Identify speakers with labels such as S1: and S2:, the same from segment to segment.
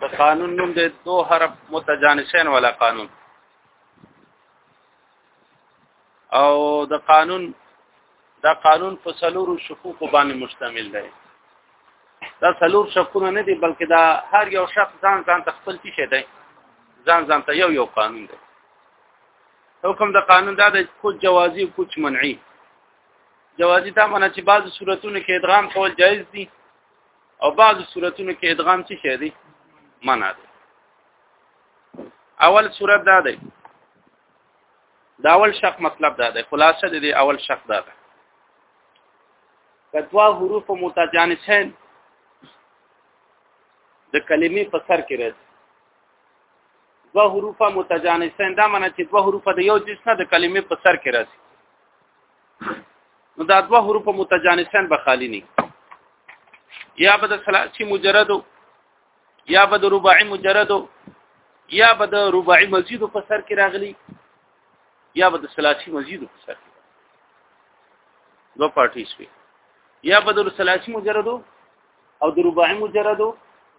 S1: د قانون نوم د دو حرف متجانسین ولا قانون او د قانون دا قانون په سلورو شقوق باندې مشتمل دی دا سلور شقونه نه دي بلکې دا هر یو شق ځان ځان ته خپل څه دی ځان ځان ته یو یو قانون دی حکم د قانون دا د کوم جوازي کوم منعي جوازي دا معنی چې بعض صورتونو کې ادغام کول جایز دي او بعض صورتونو کې ادغام څه شي دي معنا دي اول صورت دا دی دا اول شق مطلب دا دی خلاصه دی اول شق دا دی کدوا حروف متجانسین د کلمې په سر کې راځي دو حروف متجانسین دا معنی چې دو حروف د یو جنس نه د کلمې په سر کې راځي نو دا دوه حروف متجانسان به خالی نه یا به د ثلاثي مجرد یا به د رباعي مجرد یا به د رباعي مزید په سر کې راغلي یا به د ثلاثي مزید په سر کې دوه پارټي شوي یا به د ثلاثي مجرد او د رباعي مجرد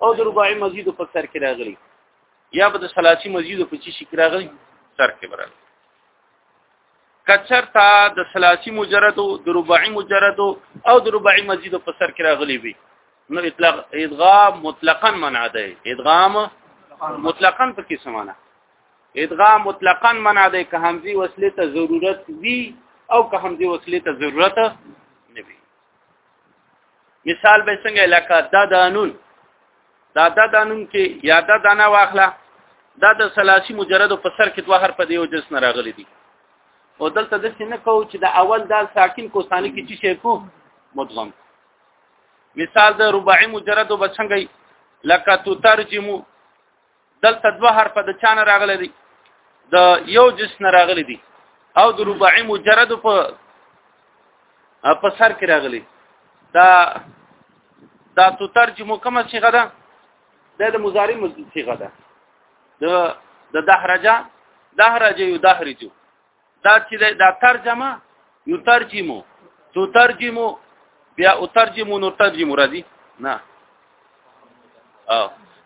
S1: او د رباعي مزید په سر کې راغلي یا به د ثلاثي مزید په چی شي کې راغلي سر کې برابر کچرتا د ثلاثي مجرد او د رباعي مجرد او د رباعي مزید په سر کې راغلي وي نو اطلاق ادغام مطلقاً منع ده ادغام مطلقاً په کې سمانه ادغام مطلقاً منع ده که همزي وصله ته ضرورت وي او که همزي وصله ته ضرورت نه وي مثال به څنګه لکه دا دانون دا دا دانون کې یا دا دانا واخله دا د سلاسی مجرد په سر کې دوه حرف دی او جس نه راغلي دي او دلته د څه نه کو چې د اول دال ساکن کو ثاني کې چې شي کو مدغم مثال د رباعي مجرد وبڅنګي لکه تترجم دلته دوه حرف د چا نه راغلي دي د یو جس نه راغلي دي او د رباعي مجرد په په سر کې راغلي دا دا تو ترجمه کومه صيغه ده د مضارع صيغه ده د د دهرجه دهرجه یو دهرجه دا چې دا ترجمه یو ترجمو تو ترجمو بیا او ترجمو نو ترجمو راځي نه او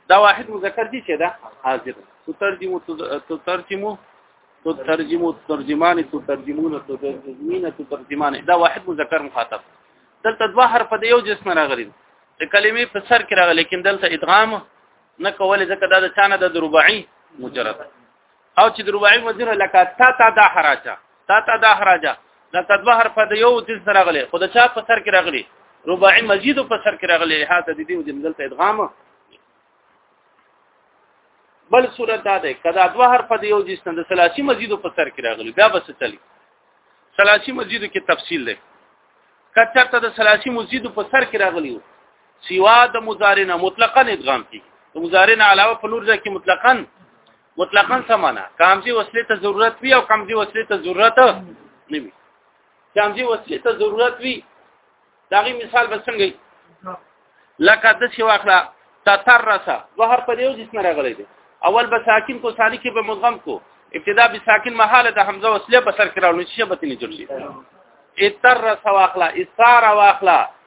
S1: دا واحد مذکر دي چې دا حاضر تو ترجمو تو ترجمو تو ترجمو ترجمان تو ترجمون تو ترجمین تو ترجمان دا واحد مذکر مخاطب دلته دوه حرف د یو جسم راغلي د کلمې په سر کې راغلي لیکن دلته ادغام نه کول ځکه دا د چانه د رباعي مجرد او چې دروبای مزینه لکه تا تا دا حراجه تا تا دا حراجه دا تدبه حرف د یو د سره غلي خو د چا په سر کې راغلي رباعي مزید په سر کې راغلي هاته د دې د مدلته ادغام بل صورت دا ده کدا دوه حرف د یو جسم د ثلاثي مزید په سر کې راغلي بیا بس چلی ثلاثي مزید کې تفصیل ده کچا ته د ثلاثي مزید په سر کې راغلي سوا د مضارع نه مطلقاً ادغام کی د مضارع نه علاوه په نور ځای کې مطلقاً مطلقاً سمانه کامزي وسلې ته ضرورت وي او کامزي وسلې ته ضرورت نه وي کامزي وسلې ته ضرورت وي داغي مثال به څنګه لکه د څه واخلا تترسه وهر په یو جسم راغلی دی اول به ساکن کو ثاني کې به مدغم کو ابتدا به ساکن محاله د حمزه وسلې په سر کې راوړل شي به تنې جوړ شي اترسه واخلا اسار واخلا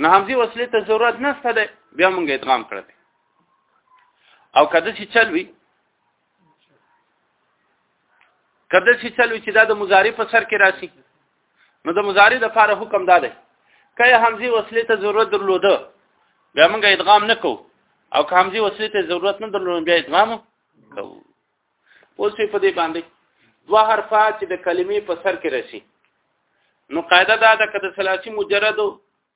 S1: نو همزي وصله ته ضرورت نشته ده بیا مونږ ادغام کړل او کده چې چلوي کده چې چلوي چې دا د مضارع په سر کې راشي نو د مضارع د فار حکم دا ده کله همزي وصله ته ضرورت درلوده بیا مونږ ادغام نکو او که همزي وصله ته ضرورت نه درلوده بیا ادغام کوو اوس په دې باندې دوه حرفه چې د کلمې په سر کې راشي نو قاعده دا ده کده ثلاثي مجرد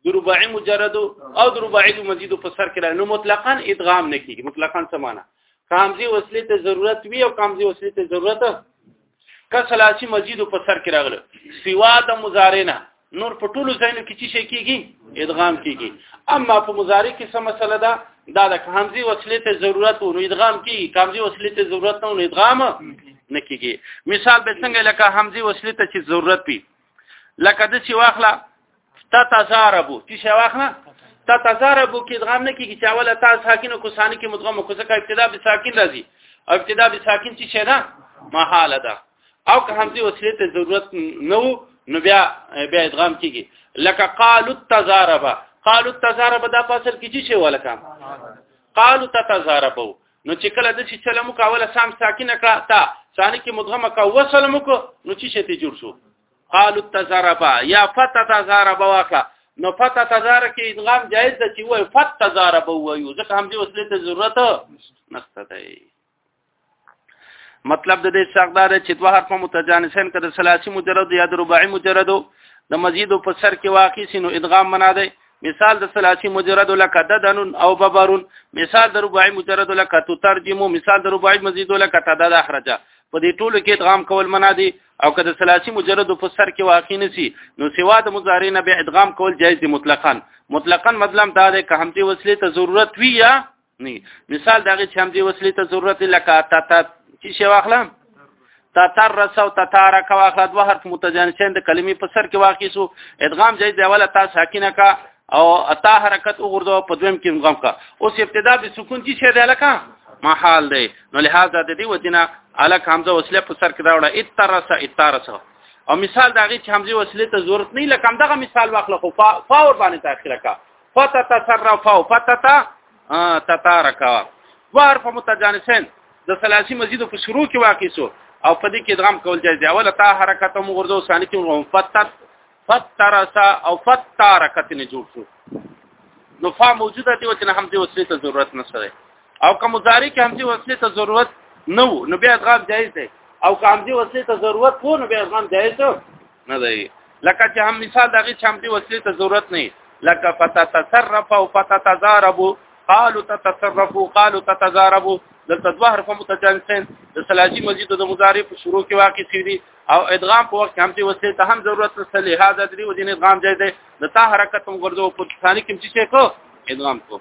S1: د رباعي مجرد او د رباعي د مزید په سر کې راشي نو مطلقاً ادغام نه کیږي مطلقاً څه معنی کامزي وسلې ته ضرورت وي او کامزي وسلې ته ضرورت که ثلاثي مزید په سر کې راغله سوا د مضارع نه نور په ټولو ځایونو کې چې شي کېږي ادغام کېږي اما په مضارع کې څه مسله ده دا د همزي وصلې ته ضرورت و نو ادغام کېږي کمزي وصلې ته ضرورت نه و نو ادغام نه کېږي مثال به څنګه لکه همزي وصلې ته چې ضرورت وي لکه د چې واخله تتزاربو چې شي واخله تتزاربو کې ادغام نه کېږي چې اوله تا ساکن او کوسانی کې مدغم او کوسه کا ابتدا به ساکن راځي او ابتدا به ساکن چې شي نه محاله ده او که همزي وسیله ته ضرورت نه وو نو بیا بیا ادغام کیږي لکه قالو تزاربا قالو تزاربا دا فاصل کې چی شی ولکه قالو تزاربو نو چې کله د چې چلمو کاوله سام ساکینه کړه تا ثاني کې مدغمه کا وسلمو کو نو چې شته جوړ شو قالو تزاربا یا فتا تزاربا واخلا نو فتا تزار کې ادغام جایز ده چې وای فتا تزاربا وایو ځکه هم دې وسله ته ضرورت نشته دی مطلب د دې څرګدار چې دوه حرف متجانسین کده ثلاثي مجرد یا د رباعي مجرد د مزید په سر کې واقع سينو ادغام منا دی مثال د ثلاثي مجرد لک ددن او ببرون مثال د رباعي مجرد لک تترجمو مثال د رباعي مزید لک تدد اخرجه په دې ټولو کې ادغام کول منا دی او کده ثلاثي مجرد په سر کې واقع نسی نو سوا د مضارع نه به ادغام کول جایز دی مطلقاً مطلقاً مطلب دا دی که همدې وسلې ته ضرورت وی یا نه مثال دغه چې هم دی وسلې ته ضرورت لکه تا تا چې شی واخلم تا تر رسو تا تار کا واخله دوه حرف متجانسین د کلمې په سر کې واقع سو ادغام جای دی ولا تا ساکینه کا او اتا حرکت وګرځو په دویم کې ادغام کا اوس ابتدا به سکون چې شی دی لکه محال دی نو لہذا د دې ودینه الک حمزه وسله په سر کې دا وړه اترسه اترسه او مثال دغه چې حمزه وسله ته ضرورت نه لکه دغه مثال واخله خو فا فور باندې تاخیر کا فتتصرفوا فتتا تتارکوا وار په متجانسین د ثلاثي مزید په شروع کې واقع سو او په دې کې ادغام کول جایز دی اوله تا حرکت مو غرزو ثاني کې هم فتت فترسا او فتارکت نه جوړ شو نو فا موجوده دی چې نه هم دې وسلې ته ضرورت نشته او که مضارع کې هم دې وسلې ته ضرورت نه وو نو بیا ادغام جایز دی او که هم دې وسلې ته ضرورت وو نو بیا ادغام جایز دی نه دی لکه چې هم مثال دغه چمتي وسیله ته ضرورت نه لکه فتتصرف او فتتزارب قالوا تتصرفوا قالوا تتزاربوا دلته دوه حرف متجانسین د سلاجی مزید د مضارع په شروع کې واقع شي دي او ادغام په وخت هم دې وسیله ته هم ضرورت نشته لہذا درې وجې ادغام جای دی د تا حرکت هم ګرځو په ثاني کې چې څه کو ادغام کو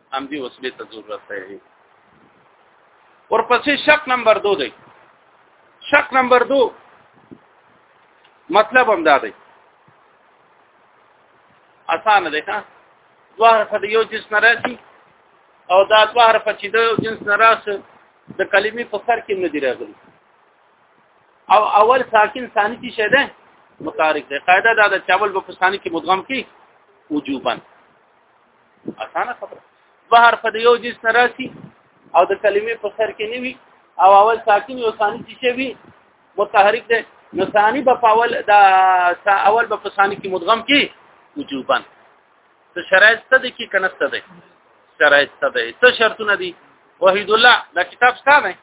S1: هم دې وسلې ته ضرورت دی ورپسې شک نمبر 2 دی شک نمبر 2 مطلب هم دا دی اسانه دی ها دوه حرف د یو جنس نه راځي او دا دوه حرف چې د یو جنس نه راځي د کلمې په سر کې نه دی راغلي او اول ساکن ثاني چې شه ده متارک ده قاعده دا د چاول په ثاني کې مدغم کې وجوبا اسانه خبره بهر په یو جنس نه راسي او د کلمې په سر کې نیوي او اول ساکن یو ثاني چې وي متحرک ده نو ثاني په اول دا اول په ثاني کې مدغم کې وجوبا څه شرایط څه دي کې کنسته ده شرایط څه دي څه شرطونه دي وحید الله دا کتاب ستاسو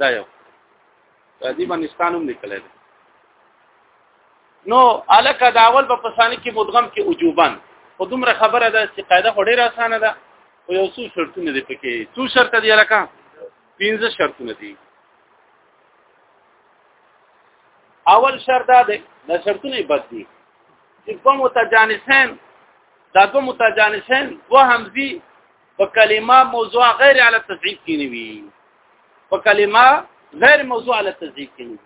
S1: دا یو دې باندې ستانوم لیکل دي نو الکه دا اول په پسانی کې مدغم کې وجوبن خو دومره خبره ده چې قاعده خوري را اسانه ده او یو څو شرطونه دي پکې څو شرط دي الکه پنځه شرطونه دي اول شرط دا دی دا شرطونه بد دي چې کوم متجانسین دا کوم متجانسین و همزي په کلمه موضوع غیر علی تضعیف کې نه وي په کلمه غیر موضوع علی تضعیف کې نه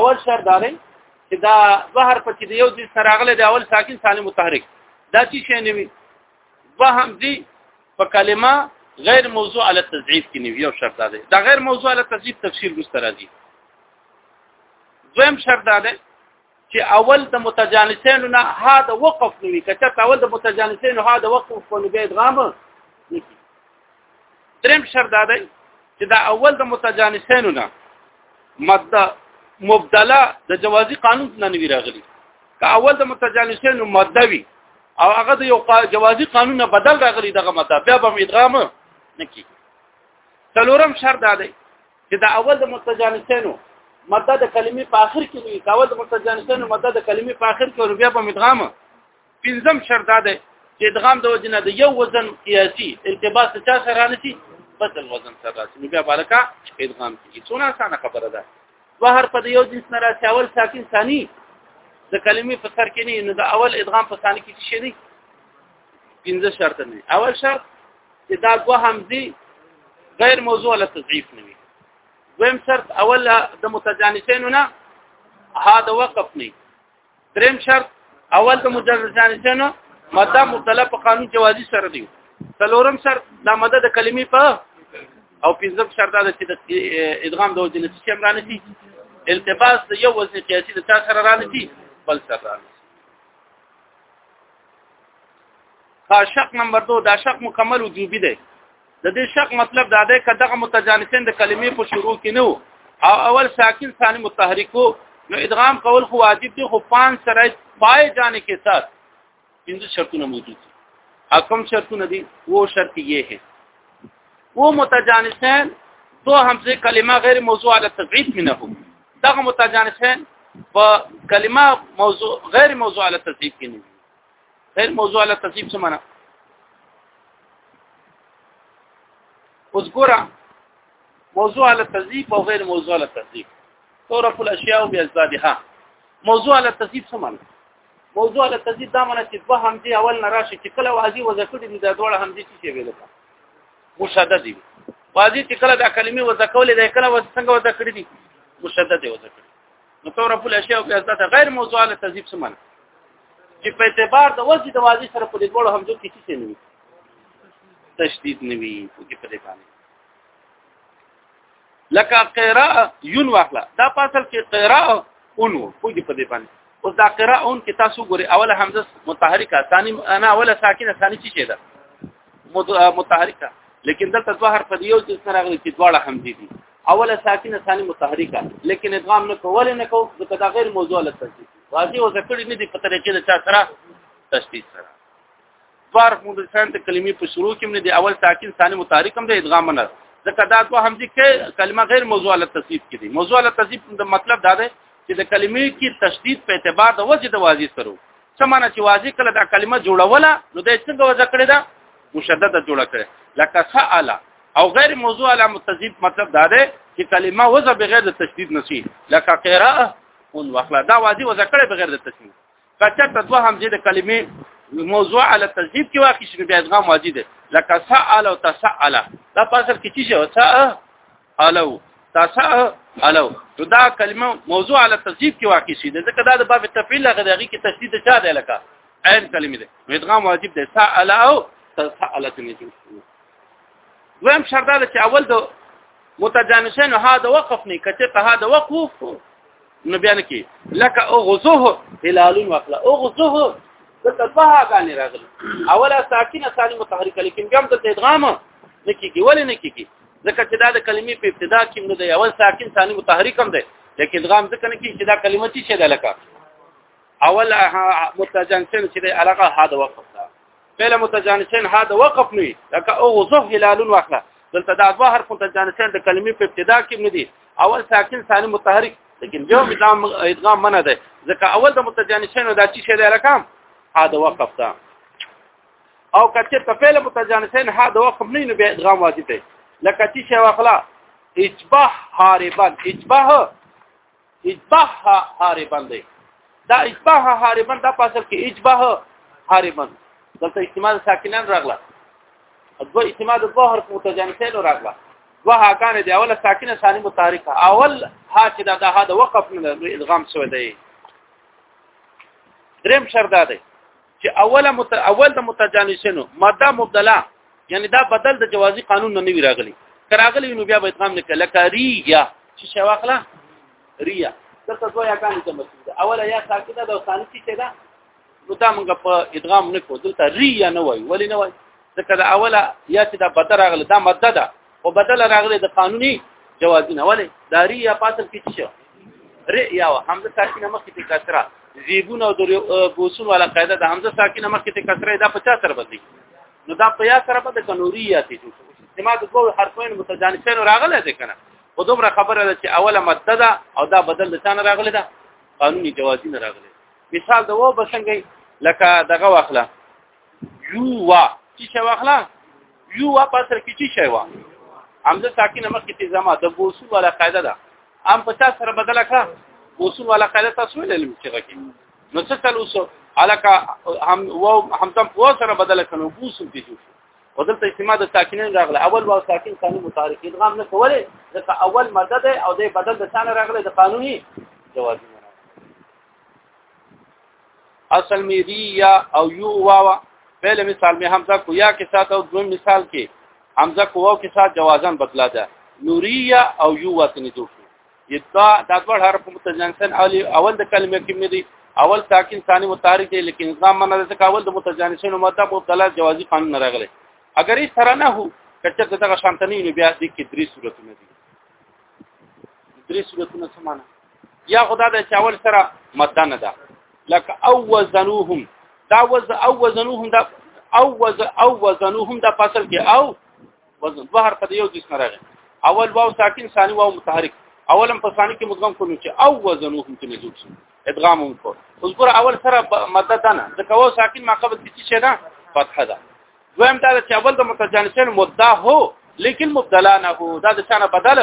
S1: اول شرط دا دی چې دا بهر په کې یو د سراغله د اول ساکن سالم متحرک دا چې شی نه وي وهم دي په کلمه غیر موضوع علی تضعیف کې نه یو شرط دی دا غیر موضوع علی تضعیف تفسیر ګستر راځي دویم شرط دا دی چې اول د متجانسینو نه ها د وقف نوي کته اول د متجانسینو ها د وقف په نوبه ادغام دریم شرط دا دی چې دا اول د متجانسینو نه ماده مبدله د جوازي قانون نه نوي راغلي که اول د متجانسینو ماده وي او هغه د یو جوازي قانون نه بدل راغلي دغه ماده بیا به ادغام نکي څلورم شرط دا دی چې دا اول د متجانسینو ماده د کلمې په اخر کې وي دا اول د متجانسینو ماده د کلمې په اخر کې بیا په مدغامه پنځم شرط دا دی چې ادغام د وجنه د یو وزن قیاسي التباس د چا سره نه شي بدل وزن سره راځي نو بیا بالکا ادغام کیږي څونه اسانه خبره ده وهر په یو جنس نه راځي اول ساکن ثاني د کلمې په سر کې نه نو د اول ادغام په ثاني کې شي نه پنځه شرط نه اول شرط چې دا دوه همزي غیر موضوع له تضعیف نه وي دویم شرط اول د متجانسینو نه ها د وقف نه دریم شرط اول د متجانسینو ماده مبتلا په قانون جوازي سره دی څلورم شرط دا ماده د کلمې په او پنځم شرط دا چې د ادغام د وجه نتیجه هم رانه شي التباس د یو وزن قیاسي د تا سره رانه شي بل سره رانه ها شق نمبر 2 دا شق مکمل وجوبي دی د دې شق مطلب دا دی چې دغه متجانسین د کلمې په شروع کې نو او اول ساکن ثاني متحرکو نو ادغام قول خو واجب دی خو پان سره پای جانے کې ساتھ پنځه شرطونه موجود دي حکم شرطونه دي وو شرط یې ہے وو متجانسین دو همزه کلمه غیر موضوع علی تبعید منه دغه متجانسین په کلمه موضوع غیر موضوع علی تصدیق کې نه غیر موضوع علی تصدیق څه معنی اوس ګوره موضوع علی تصدیق او غیر موضوع علی تصدیق تعرف الاشیاء باسبابها موضوع علی تصدیق څه معنی موضوع علی تصدیق دا معنی چې په همدې اول نه راشي چې کله واځي وځکړي د دوړ همدې چې ویل مشدد دي واځي چې کله دا کلمې وځه کولې دا کله وځه څنګه وځه کړې دي مشدد دي وځه کړې نو تور په الاشیاء په ذات غیر موضوع له تذیب سمن چې په اعتبار د وځي د واځي سره په دې ډول هم دوی کیسې نه وي تشدید نه وي په دې باندې لکه قرا یون واخلا دا پاسل کې قرا اون وو کوی په دې باندې اوس دا قرا اون کې تاسو ګوري اوله حمزه متحرکه ثاني انا اوله ساکنه ثاني چی شه ده متحرکه لیکن دلته دوه حرف دی یو چې سره غلي چې دواړه حمزه دي اوله ساکنه ثاني متحرکه لیکن ادغام نه کول نه کو ځکه دا غیر موضوع لته واضح او ذکر نه دي په طریقې د چا سره تشدید سره دوار موږ د سنت کلمې په شروع کې من دي اول ساکن ثاني متحرک هم د ادغام نه ځکه دا دوه همځي کې کلمه غیر موضوع له تصدیق کې دي موضوع له تصدیق د مطلب دا دی چې د کلمې کې تشدید په اعتبار د وجه د واضح سره څه معنی چې واضح کله دا کلمه جوړوله نو د څنګه وځ کړی دا مشدده جوړه کړي لکه سأل او غیر موضوع علی متزید مطلب دا دی چې کلمه وځه بغیر د تشدید نشي لکه قراءه اون واخلا دا واضح وځه کړي بغیر د تشدید کچر ته دوه همزه د کلمې موضوع علی تذیب کې واقع شي بیا ادغام واجب ده لکه سأل او تسأل دا په اصل کې چې شو سألو تسألو نو دا کلمه موضوع علی تذیب کې واقع شي ځکه دا د باب تفعیل هغه دغه کې تشدید چا دی لکه عین کلمه ده نو ادغام واجب ده سأل او تسأل ته نه دویم شرط دا چې اول د متجانسین ها د وقف نه کته ته ها د وقف نو بیان کی لکه او غزوه هلال وکړه او غزوه دلته په هغه راغله اوله ساکینه ثاني متحرکه لیکن بیا هم د ادغام نه کیږي ولې نه کیږي ځکه چې دا د کلمې په ابتدا کې نه دی اول ساکن ثاني متحرک هم دی لیکن ادغام ځکه نه کیږي چې دا کلمه چې ده لکه اول متجانسن چې علاقه هدا وقف فعل متجانسین هدا وقف نه لکه او ظه هلال واخله دلته دا دوه حرف متجانسین د کلمې په ابتدا کې نه دي اول ساکن ثاني متحرک لیکن جو ادغام ادغام منه ده ځکه اول د متجانسین دا چې شه ده لکه هدا وقف ده او کچه په فعل متجانسین هدا وقف نه نه به ادغام واجب ده لکه چې شه واخله اشبه هاربان اشبه اجبه هاربن دی دا اجبه هاربن دا پاسل کې اجبه هاربن دلته استعمال ساکنان راغله دو استعمال دو حرف متجانسین راغله دو هاکان دی اوله ساکنه ثاني متحرکه اول ها چې دا دا د وقف نه ادغام شوی دی دریم شرط دی چې اوله مت... اول د متجانسینو ماده مبدله یعنی دا بدل د جوازي قانون نه نیوی راغلی کراغلی نو بیا به ادغام نه کله کاریه چې شواخله ریا دلته دوه یاګان ته مسعود اوله یا ساکته ده او ثاني چې ده نو دا موږ په ادغام نه کو دلته ریا نه وای ولی نه وای ځکه دا اوله یا چې دا بدر راغله دا ماده ده او بدل راغله د قانوني جوازونه ولې داری یا پاتل کې شو رئیا او حمزه ساکنه مخکې ته کسره زیبون او د بوسون والا قاعده د حمزه ساکنه مخکې ته کسره دا 50 سره بدلی نو دا 50 سره بده کنوریاتې جوړ استعمال د دوه حرفین متجانسین راغله ده کنه او دومره خبره ده چې اوله ماده ده او دا بدل د ثانه راغله ده قانوني جوازي نه راغله مثال د و بسنګي لکه دغه واخله یو وا چې شی واخلا یو وا په سر کې چې شی وا همزه ساکینه مخکې ته زما د بوسو ولا قاعده ده ام په تاسو سره بدل کړه بوسو ولا قاعده تاسو ولې لم چې غکې نو څه تل اوس الکه هم و هم تم په سره بدل کړو بوسو دي شو او دلته استعمال د ساکینین راغله اول وا ساکین قانون متحرک ادغام نه کوله ځکه اول مدد او د بدل د ثاني راغله د قانوني جواز اصل می ری یا او یو واوا فعل مثال می حمزه کو یا کې سات او دویم مثال کې حمزه کو او کې سات جوازن بدلا ده نوریا او یو وتنی دوه یتا دا ډول حرف متجانسن اولی اول د کلمې کې مې دی اول ساکن ثاني متحرک دی لیکن نظام منه ده چې اول د متجانسن ماده په دلا جوازي قانون نه راغلی اگر هیڅ سره نه هو کچته دغه شانتنی نو بیا د کې درې صورتونه دي درې صورتونه څه معنی یا خدا د چاول سره ماده نه ده لکه او وزنوهم دا وز او وزنوهم دا او وز او وزنوهم دا فصل کې او وزن دوه حرف د یو جسم راغی اول واو ساکن ثاني واو متحرک اولم په ثاني کې مدغم کولو چې او وزنوهم کې نزول شي ادغام وکړو اوس ګور اول سره ماده ده نه د کوو ساکن ما قبل کې څه ده فتحه ده دویم دا چې اول د متجانسین مبدا هو لیکن مبدلا نه هو دا د ثانه بدل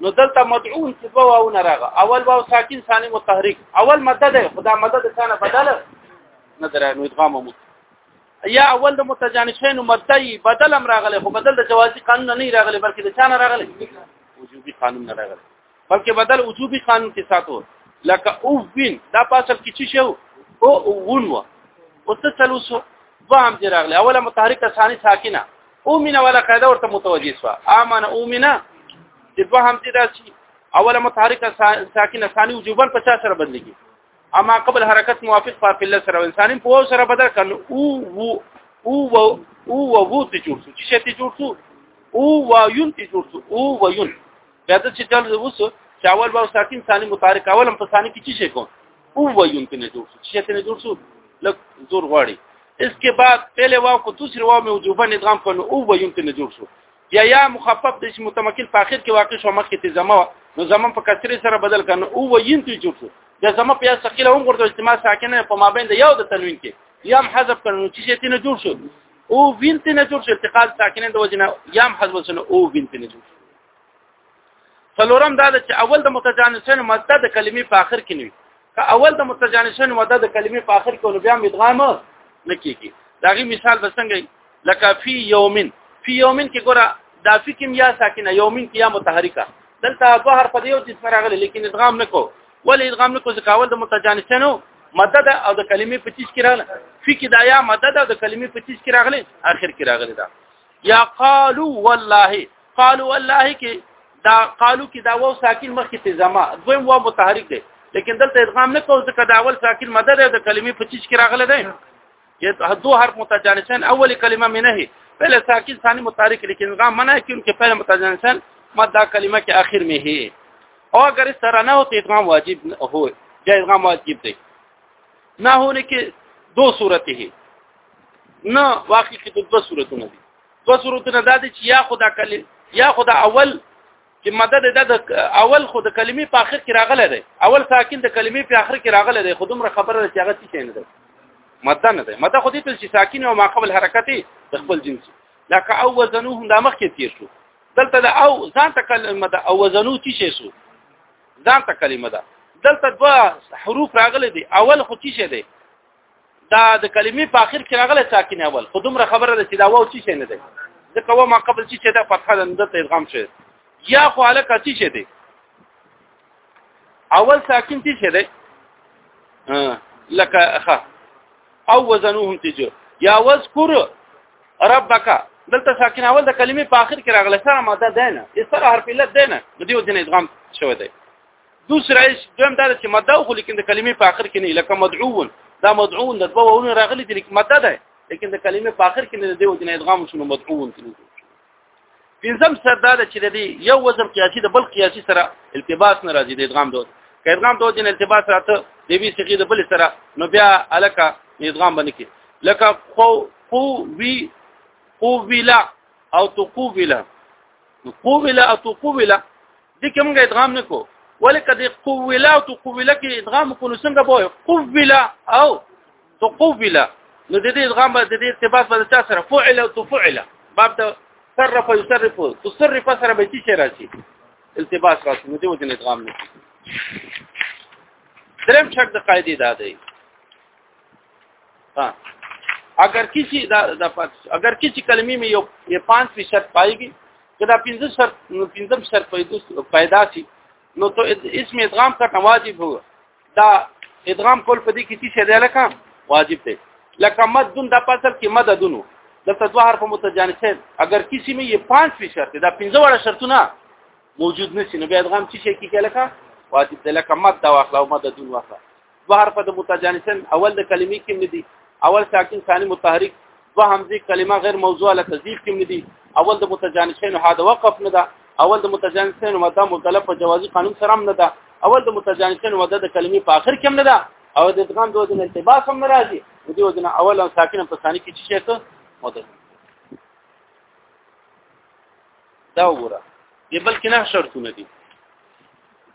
S1: نو دلته مدعون چې په واونه راغه اول واو ساکن ثاني متحرک اول مدد ده خدا مدد ثانه بدل نه درې نو ادغام مو یا اول د متجانسین مدعی بدل امر راغله خو بدل د جوازي قانون نه راغله بلکې د چانه راغله وجوبي قانون نه راغله بلکې بدل وجوبي قانون کې ساتو لکه او وین دا پاسل کې چی شو او وون و او ته تلوسو وهم دې راغله اوله متحرک ثاني ساکنه او من ولا قاعده ورته متوجي سو امن او من دې وهم دې راشي اوله متحرک ساکنه ثاني وجوبن 50 سره بدلږي اما قبل حرکت موافق فافله سره انسان په او سره بدل کړي او وو او وو او وو ته جوړ شو چې ته جوړ شو او وایون ته جوړ شو او وایون بیا د چې چل اوس چې اول به ساکن ثاني متحرک اول هم په ثاني کې چی شي کوم او وایون ته نه جوړ شو چې ته نه جوړ شو لک زور غواړي اس کې بعد پهله واو کو دوسری واو مې وجوبا ادغام کړو او وایون ته نه جوړ شو یا یا مخفف د متمکن په اخر کې واقع شو مخکې ته زما نو زمون په کثرې سره بدل کړو او وایون ته جوړ شو د زما په ثقيله هم ورته اجتماع ساکنه په مابین د یو د تنوین کې یام حذف کړو چې ته نه جوړ شو او وینت نه جوړ شو ارتقال ساکنه د وجنه یام حذف شنو او وینت نه جوړ شو څلورم دا چې اول د متجانسین ماده د کلمې په اخر کې نوي که اول د متجانسین ماده د کلمې په اخر کې نو بیا مدغام نه کیږي داغي مثال بسنګي لکه فی یومن فی یومن کې ګوره دا فی کیم یا ساکنه یومن کې یا متحرکه دلته په هر په یو جسم راغلی لیکن ادغام نکو ولې ادغام نکو ځکه اول د متجانسینو مدد او د کلمې په تیس کې راغله فی کې دا یا مدد او د کلمې په تیس کې راغله اخر کې راغله دا یا قالو والله قالو والله کې دا قالو کې دا وو ساکن مخکې ته زما دویم وو متحرک دی لیکن دلته ادغام نه کوو ځکه دا اول ساکن مدد ده د کلمې په چیز کې راغله ده چې دو حرف متجانسن اول کلمه منه هي پہلے ساکن ثاني متحرک لیکن ادغام منع ہے کیونکہ پہلے متجانسن مدہ کلمہ کے آخر میں ہے اور اگر اس طرح نہ ہو تو ادغام واجب ہو یا ادغام واجب دی نہ ہونے کے دو صورتیں ہیں نه واقع کې د دوه صورتونه دي دو صورتونه دا دي چې یا خدا کلم یا خدا اول چې مدد د اول خو د کلمې په اخر کې راغله ده اول ساکن د کلمې په اخر کې راغله ده خودمره خبره چې هغه څه نه ده مدد نه ده مدد خو دې ته چې ساکن او ماقبل حرکتي د خپل جنس لکه او وزنو هم د مخ کې تیر شو دلته د او ځان ته کلمه ده او وزنو چې شي شو ځان ته کلمه ده دلته دوا حروف راغلي دي اول خو چې شي دي دا د کلمې په اخر کې راغله ساکن اول خو دومره خبره ده چې دا واو چی شي نه ده ځکه و ما قبل چی شي دا فتحه ده د ادغام شي یا خو الکه چی شي ده اول ساکن چی شي ده لکه خ او وزنهم تجو یا وذکر ربک دلته ساکن اول د کلمې په اخر کې راغله سره ماده ده نه اسره حرف علت ده نه د دې وجنه ادغام شوی دی دوسر عیش دویم دا چې ماده خو لیکن د کلمې په آخر کې نه لکه مدعون دا مدعون د دوه وونه راغلي دي لیکن ماده ده لیکن د کلمې په آخر کې نه دی او د ادغام شنو مدعون کې پنځم سر دا چې د یو وزن قیاسي د بل قیاسي سره التباس نه راځي د ادغام دوه که ادغام دوه جن التباس راته د وی سقي د بل سره نو بیا الکه ادغام باندې کې لکه خو خو وی قوبلا او تقوبلا قوبلا او تقوبلا دي کې موږ ادغام نکو ولکه د قوله او تقوله کې ادغام کو نو څنګه به قوله او تقوله نو د دې ادغام د دې ارتباط په چا سره فعل او تفعل باب د صرف او يصرف تصرف سره به څه راځي التباس راځي نو دې وجه ادغام نه درم شرط د قاعده دا دی ها اگر کسی دا, دا اگر کسی کلمی میں یہ پانچ فیصد پائے گی کدا پنځه شرط نو پنځم شرط پیدا پیدا شي نو ته اسم ادغام کا واجب هو دا ادغام کول پدې کې څه دی لکه واجب دی لکه مدن د پاسل کې مددونو د تدوه حرف متجانسین اگر کسی میں یہ پانچ بھی شرط دا پنځه وړه شرطونه موجود نشي نو بیا ادغام چې شي کې لکه واجب دی لکه مد دا واخلا او مددون واخلا دوه حرف د متجانسن اول د کلمې کې ندي اول ساکن ثاني متحرک دوه همزه کلمه غیر موضوع له تذیف کې ندي اول د متجانسن هدا وقف نه ده اول د متجانسن مدا مطلب په جوازي قانون سره هم نه ده اول د متجانسن مدا د کلمې په اخر کې هم نه ده او د ادغام دوه د التباس هم ناراضي دې وجنه اول او ساکن په ثاني کې چې شي ته مدد دا وګوره دې بلکې نه شرطونه دي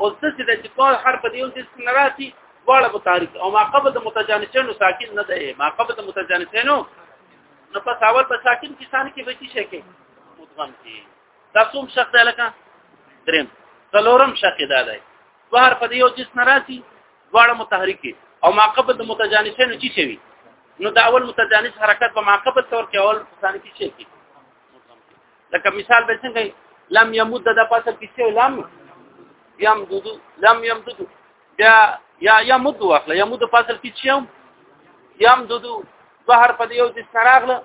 S1: او څه چې د چکوال حرف دی او څه نه راځي واړه متحرک او ما قبل د متجانسینو ساکن نه دی ما قبل د متجانسینو نو پس اول په ساکن کې ثاني کې بچی شي کې مدغم کې دا څوم شخص دی لکه دریم څلورم شخص دی دی بهر په یو جس نه راځي واړه متحرک او ما قبل د متجانسینو چی شي نو دا اول متجانس حرکت په ما قبل تور کې اول ثاني کې شي کې لکه مثال به څنګه لم يمد د پاسه کیسه لم يمدد لم يمدد دا یا يمد واخله يمد پاسه کیسه يمدد ظهر په یو د سراغله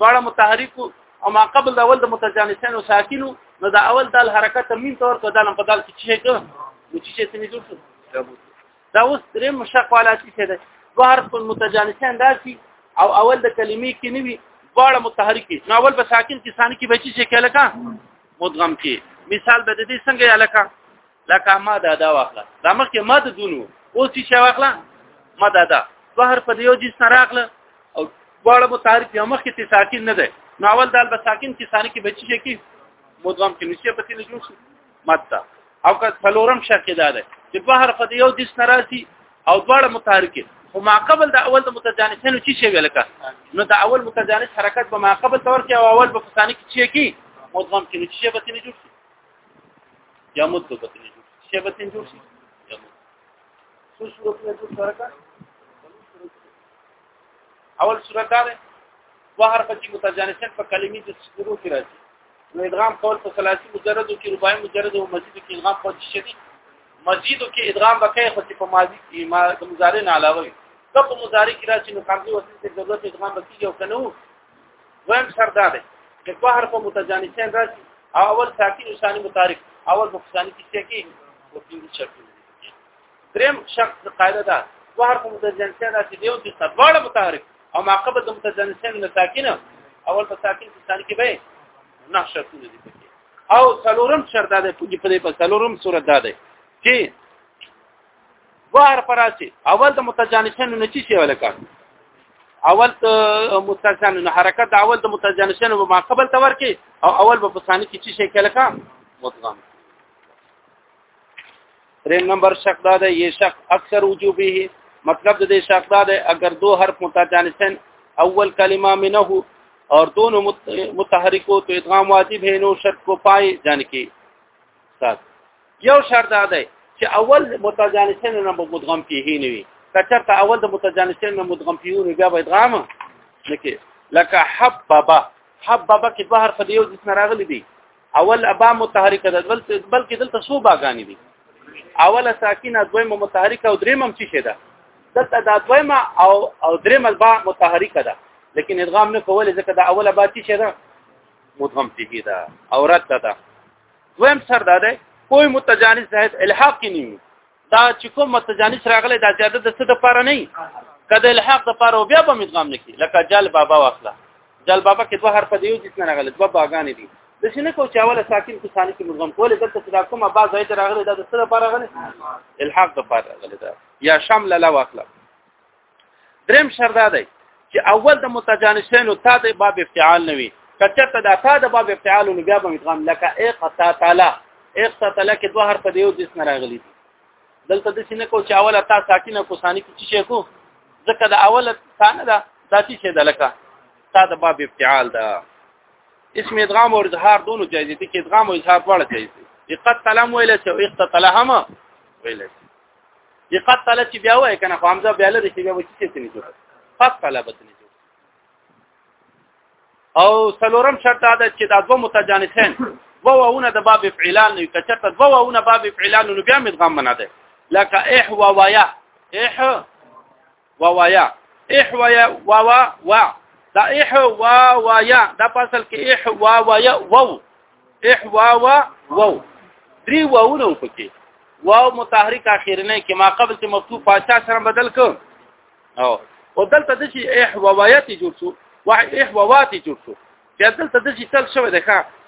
S1: دواړه متحرک او ما قبل د اول د متجانسین او ساکینو نو د اول د حرکت مين تور کو دالم په دال کې چې کې چې چې تنې جوړ شو دا اوس درې مشق والا څه ده دوه حرف متجانسان داسي او اول د کلمې کې نوي دواړه متحرکې نو اول به ساکن کې ثاني کې بچي چې کله کا مدغم کې مثال به د دې څنګه یا لکه لکه ما دا دا واخله دا مخکې ما د دونو اوس چې واخله ما دا دا دوه حرف د یو جنس راغله او دواړه متحرک یو مخکې ته ساکن نه ده نو اول دال به ساکن کې ثاني کې بچي چې کې مدغم کې نشي پکې نه جوړ شي متا او که څلورم شق دا ده چې په حرف د یو دیس ناراضي او دواړه متحرک خو ما قبل د اول د متجانسینو چی شی ولکه نو د اول متجانس حرکت به ما قبل تور کې او اول په ثاني کې چی کی مدغم کې نو چی به تنه جوړ شي یا مد به تنه جوړ شي چی به تنه جوړ شي یا مد څو صورت نه جوړ سره اول صورت دا ده دوه حرف چې متجانسن په کلمې د سکرو کې راځي نو ادغام قول په ثلاثي مجرد کې رباعي مجرد او مزید کې ادغام قول شي دي مزید کې ادغام وکړي خو چې په ماضي کې ما د مضارع نه علاوه وي دا په مضارع کې راځي نو قامي وسیل ته ضرورت ادغام وکړي او کنه ویم سر دا ده چې په حرف متجانسین راځي اول ساکن او ثاني متحرک اول په ثاني کې څه کې وکړي شکل دریم شخص قاعده ده دوه حرف متجانسین ده چې دیو کې سباړه متحرک او معقبه د متجانسین نه ساکینه اول په ساکین کې ثاني کې به نه شرطونه دي او څلورم شرط ده چې په دې په څلورم صورت ده چې دوه حرف راشي اول د متجانسین نه چی شي ولکه اول ته متجانسین نه حرکت اول د متجانسین په معقبه تور کې او اول په ثاني کې چی شي کلکه مدغم دریم نمبر شک دا ده یې شک اکثر وجوبه مطلب د دې شک دا ده اگر دو حرف متجانسن اول کلمه منه اور دونوں متحرک ہو تو ادغام واجب ہے نو شرط کو پائے جان کی ساتھ یو شرط دا ده چې اول متجانسن نه مدغم پیه نه وي کچرته اول د متجانسن نه مدغم پیه نه بیا به ادغام نکي لکه حببه حببه کې بهر فدیو د سره راغلي دي اول ابا متحرک ده بلکې دلته سو باغانی دي اوله ساکینه دویمه متحرک او دریمه هم څه ده دلته دا دویمه او او دریمه با متحرک ده لیکن ادغام نه کول ځکه دا اوله با څه ده مدغم څه ده او رد ده دویم سر ده کوئی متجانس زائد الحاق کی نہیں دا چې کوم متجانس راغلی دا زیاده د څه د پاره نه کده الحاق د پاره بیا په مدغام نکی لکه جل بابا واخله جل بابا کې دوه حرف دی یو جسنه راغلی دوه باغان دي د شنه کو چاوله ساکن کو ثاني کې مدغام کول دلته صدا کومه با زید راغلی دا د څه د پاره راغلی الحاق د پاره راغلی دا یا شامل لا واخله دریم شرط دا دی چې اول د متجانسینو تا د باب افتعال نه وي کچته دا تا د باب افتعال نو بیا به مدغم لکه اقتا تعالی اقتا تعالی کې دوه حرف دی یو د اسم راغلي دلته د سینې کو چې اوله تا ساکینه کو ثاني کې چې کو ځکه د اوله ثانه دا د چې د لکه تا د باب افتعال دا اسم ادغام او اظهار دونو جایز دي کې ادغام او اظهار دواړه جایز دي اقتا تعالی ویل چې اقتا تعالی هم ویل دقت طلب چې بیا وای کنه خو حمزه بیا لري چې بیا وچی څه نه جوړ خاص طلبت نه جوړ او سلورم شرط دا چې دا دوه متجانسین و وونه د باب فعلان نه کچته و وونه باب فعلان نو بیا مدغم نه ده لکه اح و ويا اح ووایا اح ویا ووا وا دا اح وا وایا دا پاسل کې اح وا وایا وو اح وا وا وو درې وونه پکې واو متحرک اخیرنه کې ما قبل ته مفتوح پاچا سره بدل ک او او دلته د شي اح ووایا ته جوړ شو واحد اح وواتی جوړ شو چې دلته د شي تل شوی ده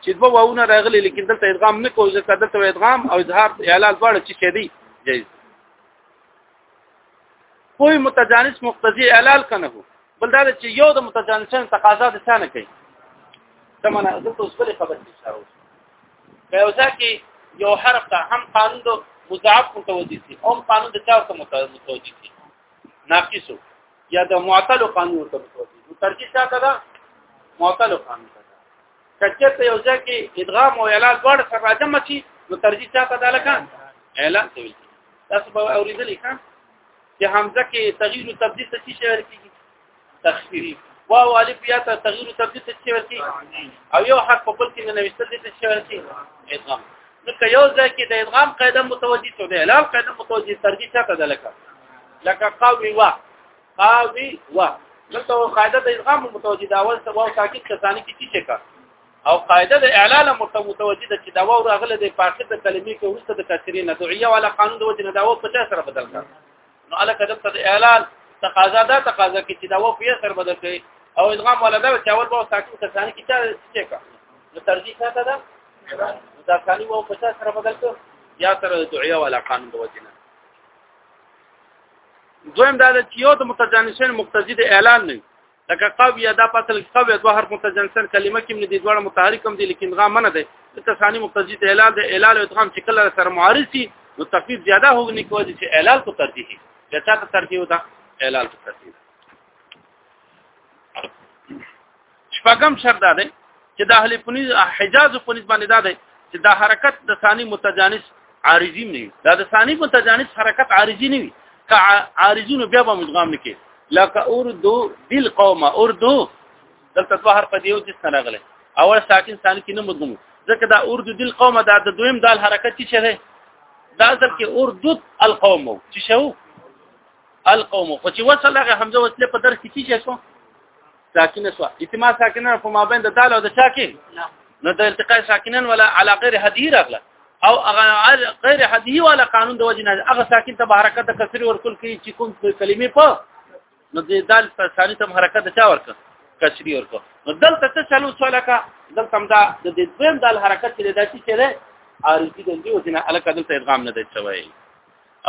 S1: چې دوه واونه راغلي لیکن دلته ادغام نه کوي ځکه دلته ادغام او اظهار اعلان دواړه چې شدي جایز کوئی متجانس مقتضی اعلال کنه بل دا چې یو د متجانسن تقاضا د ثانه کوي تمنا زه اوس بل خبر اشاره وکړم یو ځکه یو حرف ته هم قانون د مضاعف متوجي سي او قانون د چا ته متوجي سي ناقصو یا د معطل قانون ته متوجي نو ترجیح څه ده معطل قانون ته کچته یو ځکه ادغام او اعلان ورته سره راځم چې نو ترجیح څه ده لکه اعلان کوي تاسو به اوریدلې ښه چې حمزه کې تغییر او تبديل څه شي ویل کیږي تخفیف واو الف یا ته تغییر او تبديل څه شي ویل کیږي او یو حرف په بل کې نه نوښتل دي څه شي ویل کیږي ادغام نو که یو ځای کې د ادغام قاعده متوجي شو ده لام قاعده متوجي ترجیح چاته ده لکه لکه قاوی وا قاوی وا دلته قاعده د ادغام متوجي ده اول سبا ساکت ثاني کې څه شي او قاعده د اعلان متوجه ده چې دا وو راغله د پاکه د کلمې کې ورسته د کثرې نه دوعیه ولا قانون د وجه نه دا وو په چا سره بدل کړ نو الکه دته د اعلان تقاضا ده تقاضا کې چې دا وو په سره بدل کړي او ادغام ولا دا چې اول به ساکن کسان کې چا چې کا نو ترجیح څه ده دا ثاني وو په چا سره بدل کړ یا سره د دوعیه ولا قانون د وجه نه دویم دا چې یو د متجانسین مقتضی د اعلان نه لکه قویه دا پتل قویه دوه حرف متجنسن کلمه کې من دي دوه متحرک هم دي لیکن غا منه ده ته ثاني مقتضی ته اعلان ده اعلان او ادغام چې کله سره معارض شي نو تخفیف زیاده هوګنی کوي چې اعلان کو ترجیح ده چا ته ترجیح ده اعلان کو ترجیح شپږم شرط ده چې د اهل پنیز حجاز په نسبت باندې دا دی چې دا حرکت د ثانی متجانس عارضی نه وي دا د ثانی متجانس حرکت عارضی نه وي که عارضون بیا به مدغام نکي لکه اردو دل قوم اردو دلته په هر په دیو جس راغله اول ساکن ثانی کې نه مدغم ځکه دا اردو دل قوم دا د دویم دال حرکت چې شه دا اصل کې اردو القوم چې شو القوم خو چې وصل هغه حمزه وصله په درس کې چې شو ساکنه سو اتما ساکنه په مابین د دال او د چا کې نو د التقاء ساکنن ولا علی غیر هدی راغله او هغه غیر هدی ولا قانون د وجنه هغه ساکن ته حرکت د کسری ورکول کی چې کوم کلمې په نو د دال په ثاني ته حرکت د چا ورکه کسری ورکو نو دلته ته چلو سوالکا دلته هم دا د دې دویم دال حرکت کې د داسې چره عارضی د دې وجنه الکه دلته ادغام نه دی شوی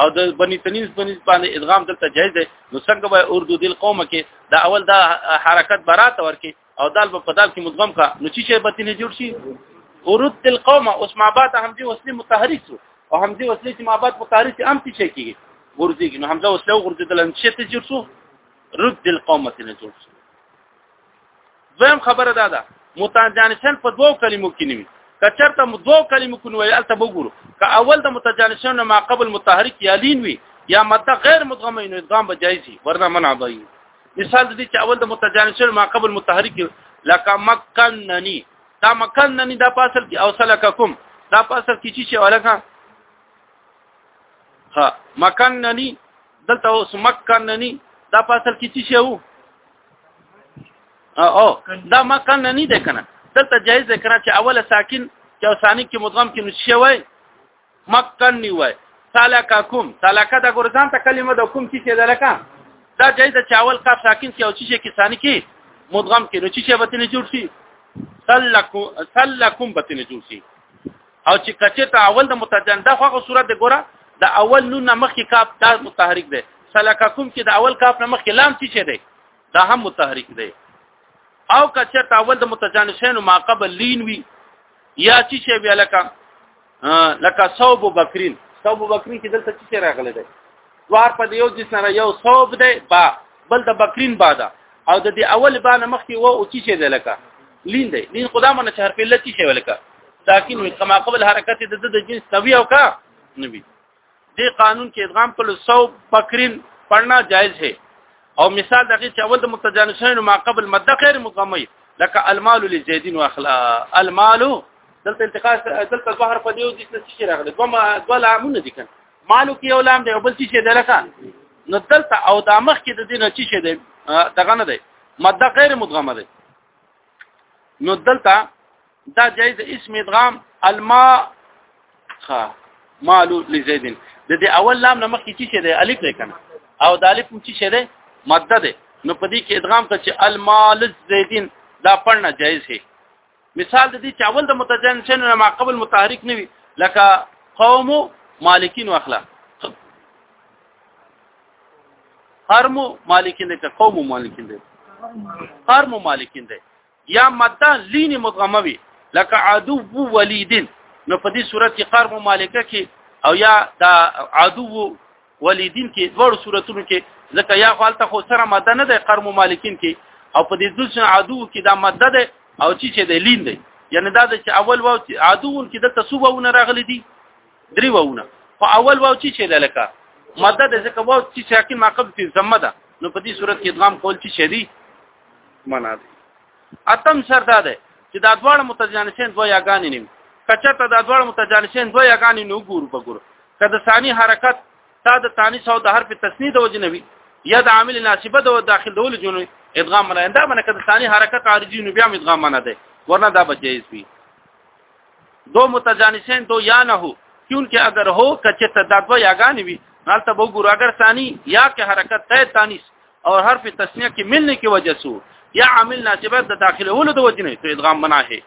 S1: او د بنی تنیس بنی باندې ادغام دلته جایز دی نو څنګه به اردو دل قوم کې دا اول دا حرکت برات ورکی او دال په پدال کې مدغم کا نو چې شی بتی نه جوړ شي اورد دل قوم اوس ما بعد همدی وسلی متحرک شو او همدی وسلی چې ما بعد متحرک هم څه شي کیږي ورځي نو همدا وسله ورځي دل چې ته جوړ شو رد دل قوم ته نه جوړ شو دویم خبره دا ده متجانسن په دوو کلمو کې نیوي کچرته دوو کلمو کې نیوي البته وګورو که اول د متجانسن ما قبل متحرک یا لین وي یا ماده غیر مدغمه نو ادغام به جایز وي ورنه منع به وي مثال دې چې اول د متجانسن ما قبل متحرک لکه مکننی دا مکننی دا پاسل کې او سلککم دا پاسل کې چې ولکه ها مکننی دلته اوس مکننی دا پاسل کې چې شو او دا ما کان نه نه ده کنه دلته جایز ده کنه چې اوله ساکن چې ثاني کې مدغم کې نشي وای مکن نی وای سالککم سالکه د ګورزان ته کلمه د کوم چې ده لکه دا جایز چې اول کاف ساکن کې او چې کې ثاني کې مدغم کې نو چې به تنه جوړ شي سلکم سلکم به تنه جوړ شي او چې کچه ته اول د متجن دا خو صورت دی ګوره د اول نون مخکې کاپ دا متحرک دی سلککم کې د اول کاپ مخکې لام چې دی دا هم متحرک دی او کچه ته اول د متجانسین ما قبل لین وی یا چې شی بیا لکه لکه صوب بکرین صوب بکرین کې دلته چې راغلی دی دوار په یو د سره یو صوب دی با بل د بکرین با ده او د دې اول با نه مخکې و او چی شي ده لکه لین دی لین خدا مونږ چې حرف علت شي ولکه ساکن وي کما قبل حرکت د د جنس نوی او کا نوی دې قانون کې ادغام کول صوب بکرین پڑھنا جائز ہے او مثال دغه چې اول د متجانسین ما قبل مد غیر مقامی لکه المال لزیدین واخلا المال دلته التقاء دلته ظهر په دیو د څه شي راغله دوه دوه لامونه دي کنه مالو کې یو لام دی او بل څه شي دی لکه نو دلته او د مخ کې د دې نه څه شي دی دغه نه دی ماده غیر مدغمه دی نو دلته دا جایز اسم ادغام الماء خ مالو لزید د دې اول لام نه مخ کې څه شي دی الف دی کنه او د الف څه شي دی ماده دی نو په دې کې ادغام ته چې المال زیدین دا پړنه جایز هي مثال د دې چې اول د متجن شنو نه ما قبل متحرک نه وي لکه قوم مالکین واخلا قرم مالکین دي قوم مالکین دي قرم مالکین دي یا ماده لین مدغمه وي لکه عدو ولیدین نو په دې صورت کې قرم مالکه کې او یا دا عدو ولی دین کې دوړو صورتونو کې ځکه یا خپلته خو سره ماده نه ده قرم مالکین کې او په دې ځل عدو کې دا ماده ده او چې چې د لین دی یعنی دا چې اول واو چې عدو کې د تصوبونه راغلي دي درې واونه په اول واو چې چې لکه ماده ده ځکه واو چې چې حکیم عقب په ذمه ده نو په دې صورت کې ادغام کول چې شدي معنا ده اتم شرط دا دی چې دا دواړه متجانسین دوه یاګانې نیم کچته دا دواړه متجانسین دوه یاګانې نو ګورو په ګورو کله ثاني حرکت تا د ثاني سو د حرف تسنید او جنوي یا د عامل ناسبه د داخل دول جنوي ادغام نه انده باندې کله ثاني حرکت عارضی نو بیا ادغام نه ده ورنه دا بجایز وي دو متجانسین دو یا نه هو کیونکه اگر هو کچته دا دوه یاګانې وي حالت به ګورو اگر ثاني یا کې حرکت ته تانیس او حرف تسنیه کې مل نه کې وجه سو یا عامل ناسبه د داخله ولو د وجه نه ته ادغام بنا هي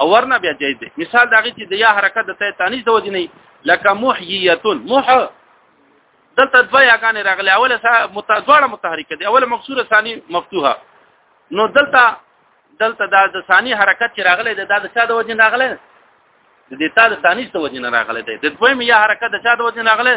S1: او ورنه بیا جایز دی مثال دا غي چې د یا حرکت د ته تانیز د وجه نه لکه محییتون مح دلته دوا یاګان راغلي اوله سا متزوړه متحرکه دي اوله مکسوره ثاني مفتوحه نو دلته دلته دا د ثاني حرکت چې راغلي دا د چا د وجه راغلي د دې تا د ثاني د وجه راغلي دی د دویم یا حرکت د چا د وجه راغلي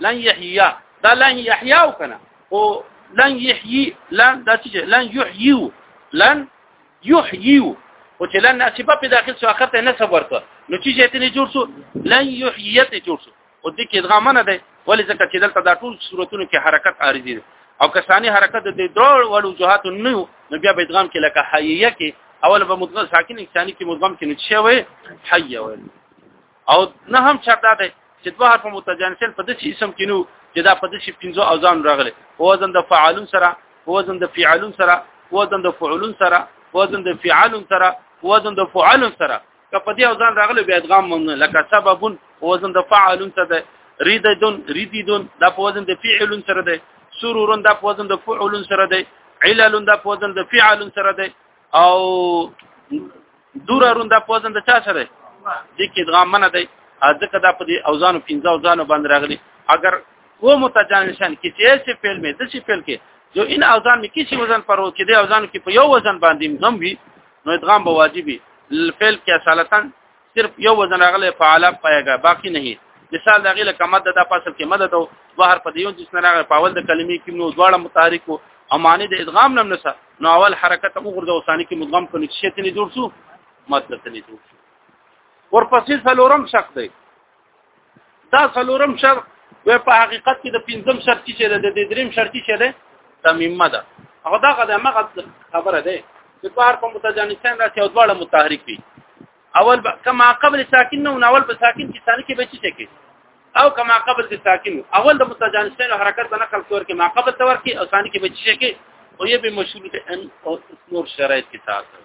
S1: لن يحيى دا لن يحيى وکنه او لن يحيي لن دا چې لن يحيي لن يحيي او چې لن نسبه په داخل شو اخر ته نسب ورته نو چې جهت نه جوړ شو لن يحيي ته جوړ شو او د کې ادغام نه ده ولې ځکه چې دلته دا ټول صورتونو کې حرکت عارضي ده او کسانی حرکت د ډول ولو جهات نه نو بیا به ادغام کې لکه حیه کې اول به مدغم ساکن ثاني کې مدغم کې نشي وي حي وي او نه هم شرط دا دی چې دوه حرف متجانسین په دې اسم کې نو چې دا په دې پنځو اوزان راغلي وزن د فعالون سره وزن د فعالون سره وزن د فعلون سره وزن د فعالون سره وزن د فعالون سره که په دې اوزان راغلي بیا ادغام مونږ لکه سبب وزن د فعالون سره ده ریدون ریدون دا په وزن د فعلون سره ده سرورون دا په وزن د فعلون سره ده علل دا په وزن د فعلون سره ده او دور ارون دا پوزن د چا سره دي کې ادغام منه دی ځکه دا په دې اوزانو 15 اوزانو باندې راغلي اگر و متجانسن کې چې څه فعل می د څه فعل کې جو ان اوزان می کسی وزن پر وو کې د اوزان کې په یو وزن باندې هم وي نو ادغام به واجبي الفعل کې اصالتا صرف یو وزن راغلی فعلا پایګه باقی نه مثال دا غیله کمد د فصل کې مدد او بهر په دیون جس نه راغی په اول د کلمې کې نو دواړه متحرک او معنی د ادغام نم نسه نو اول حرکت مو غرد او ثاني کې مدغم کو نشته نه جوړ شو مدد نه جوړ شو ورپسې څلورم شق دی دا څلورم شرط و په حقیقت کې د پنځم شرط کې چې د دریم شرط کې ده تمیمه ده هغه دا غدا مغه خبره ده چې بار په متجانسان راځي او دواړه متحرک وي اول با... کما قبل ساکن نو اول په ساکن کې ثاني کې بچی ټکی او کما قبل د ساکن اول د متجانسان حرکت د نقل تور کې ما قبل تور کې او ثاني کې بچی ټکی او یې به مشروط ان او نور شرایط کې ساتل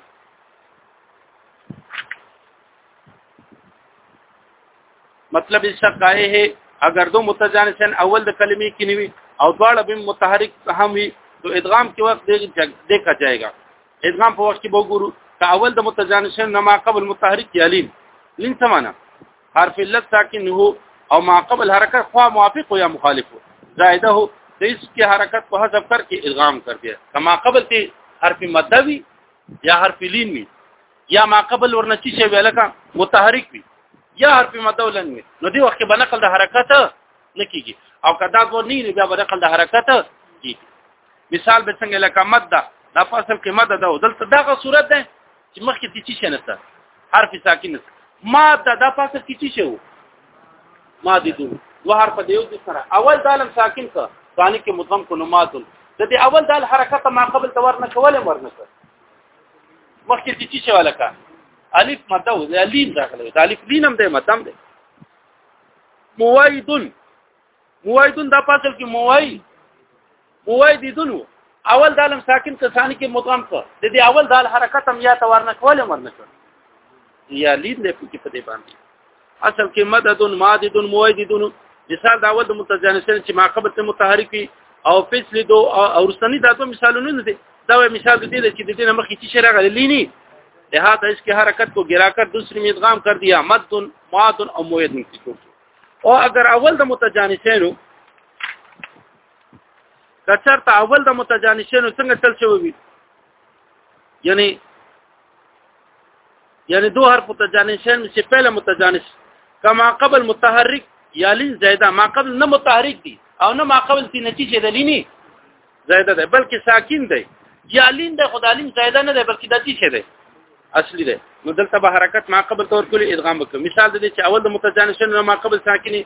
S1: مطلب څه کای هي اگر دو متجانسن اول د کلمې کې نیوي او دواړه به متحرک هم وي تو ادغام کې وخت دې دیکھا جائے گا ادغام په وخت کې به ګورو که اول د متجانسن نه ما قبل متحرک یا لین لین سمانا حرف علت ساکن هو او ما قبل حرکت خوا موافق یا مخالف هو زائده هو د اس کې حرکت په حذف کر کې ادغام کر دیا کما قبل ته حرف مدوي یا حرف لین وي یا ما قبل ورنه چی شی ولکه متحرک وي یا حرف مد ولن وي نو دی وخت باندې نقل د حرکت نه کیږي او کدا ځو نه نه بیا به نقل د حرکت کیږي مثال به څنګه لکه مد دا د فاصل کې مد دا دلته دغه صورت ده چې مخکې تی چی شي نشته حرف ساکن نشته ما دا د فاصل کې چی شو ما دي دوه دو حرف دیو دي سره اول دالم ساکن کا ثاني کې مدغم کلمات د دې اول دال حرکت ما قبل تور نه کولم ورنه مخکې چې څه ولکه الف مده او الیم داخله ده الف لینم ده مدام ده موایدون موایدون دا پاسل کې موای موایدون اول دالم ساکن کسان کې مدغم کړ د دې اول دال حرکت هم یا تورنه کول مرنه کړ یا لید نه پکې په دې باندې اصل کې مدد مادد مویدد مثال دا ول د متجانسین چې ماقبت متحرک وي او فصل دو او رسنی دا دوه مثالونه نه دي دا یو مثال دی چې د دې نه مخکې چې شرع غللی نه لہذا اس کی حرکت کو گرا کر دوسری میں ادغام کر دیا مد ماد او موید کی کو او اگر اول د متجانسینو کچر ته اول د متجانسینو څنګه تل شوی یعنی یعنی دو حرف متجانسین چې پہلا متجانس کما قبل متحرک یا لین زیاده ما قبل نه متحرک دي او نه ما قبل تی نتیجه د لینی زیاده ده بلکې ساکن دی یا لین د خدالین زیاده نه ده بلکې د تی شه ده اصلي ده نو دلته به حرکت ما قبل تور کول ادغام وکړي مثال د دې چې اول د متجانسین نه ما قبل ساکني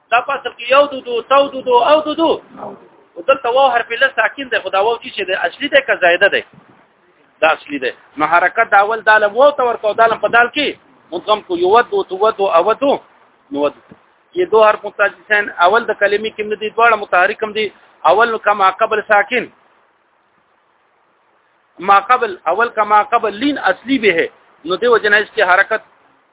S1: دا پاسه کې یو دو دو تو دو دو او دو دو دلته واو حرف له ساکن ده خدا واو چې ده اصلي ده که زائده ده دا اصلي ده نو حرکت دا اول داله وو تور کو داله په دال کې مدغم کو یو دو تو دو او دو نو یہ دو حرف متجسین اول د کلمې کې مدي دواړه متحرکم دي اول نو کما قبل ساکن ما قبل اول کا ما قبل لین اصلی به ہے نو دیو جنا اس کی حرکت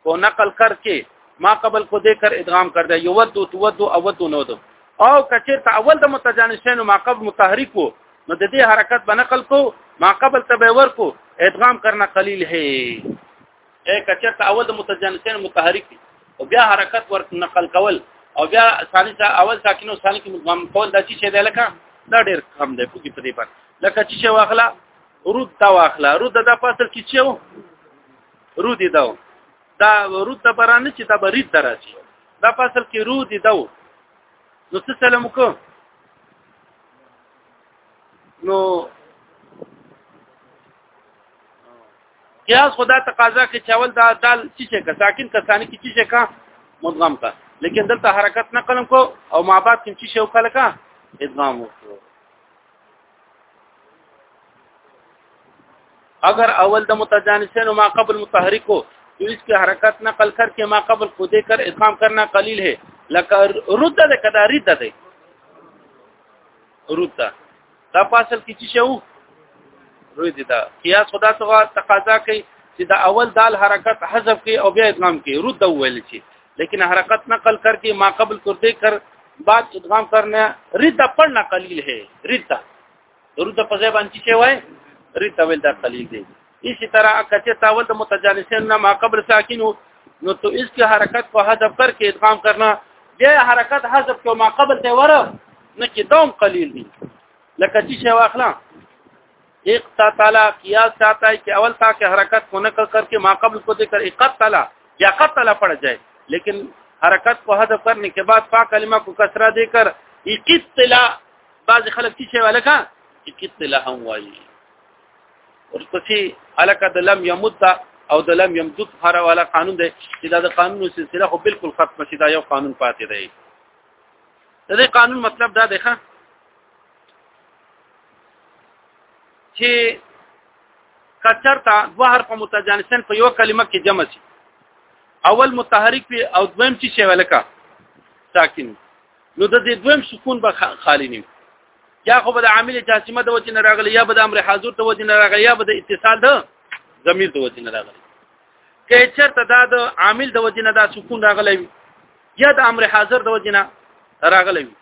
S1: کو نقل کر کے ما قبل کو دے کر ادغام کر دے یود تود اود نو دو او کچر تا اول د متجانسین ما قبل متحرک کو نو د دې حرکت بنقل کو ما قبل تبور کو ادغام کرنا قلیل ہے اې کچر ته اول د متجانسین متحرک دي او بیا حرکت ور نقل کول او بیا ثاني ته اول ساکن او ثاني کې مدغم کول دا چې دی لکه دا ډېر کم دی په دې پر لکه چې واخلا رود دا واخلا رود دا فاصل کې چې رود دا دا رود دا برانه چې دا برید درځي دا فاصل کې رود دا نو څه سلام وکړو نو قیاس خدا تقاضا کې چاول دا دال چې څه کا ساکن کا ثاني کې چې څه کا مدغم کا لیکن دلته حرکت نه کلم کو او ما بعد کې چې شو کله کا ادغام وکړو اگر اول د متجانسین ما قبل متحرک ہو تو اس کی حرکت نقل کر کے ما قبل کو دے کر ادغام کرنا قلیل ہے لکه رد ده کدا رد ده رد ده دا فاصل کې چې شو روی دي دا قیاس خدا څخه تقاضا کوي چې دا اول دال حرکت حذف کوي او بیا ادغام کوي رد ویل شي لیکن حرکت نقل کر کے ما قبل کرتے کر بعد ادغام کرنا رد پڑھنا قلیل ہے رد رد په ځای باندې چې وای رد ویل دا قلیل دی اسی طرح کچه تاول د متجانسین نه ما قبل ساکینو نو تو اس کی حرکت کو حذف کر کے ادغام کرنا بیا حرکت حذف کو ما قبل ته وره نه کی دوم قلیل دی لکه چې شی واخلا ایک تا تعالی قیاس چاہتا ہے کہ اول تا کہ حرکت کو نقل کر کے ما قبل کو ذکر اقت تعالی یا قت تعالی پڑ جائے لیکن حرکت کو حذف کرنے کے بعد فا کلمہ کو کسرہ دے کر اقت تعالی بعض خلک چې شی ولکه اقت تعالی هم وایي ورپسې الکه د لم يمد او د لم يمدد هر والا قانون دی چې دا د قانونو سلسله خو بالکل ختم شي دا یو قانون پاتې دی د دې قانون مطلب دا دی ښه چې کچرتا دوه حرف متجانسن په یو کلمه کې جمع شي اول متحرک وي او دویم چې شی ولکه ساکن نو د دې دویم سکون به خالی نه یا خو به د عامل جاسمه د وجه نه راغلی یا به د امر حاضر د وجه نه راغلی یا به د اتصال د ضمیر د وجه نه راغلی که چرته دا د عامل د وجه نه دا سکون راغلی وي یا د امر حاضر د وجه نه راغلی وي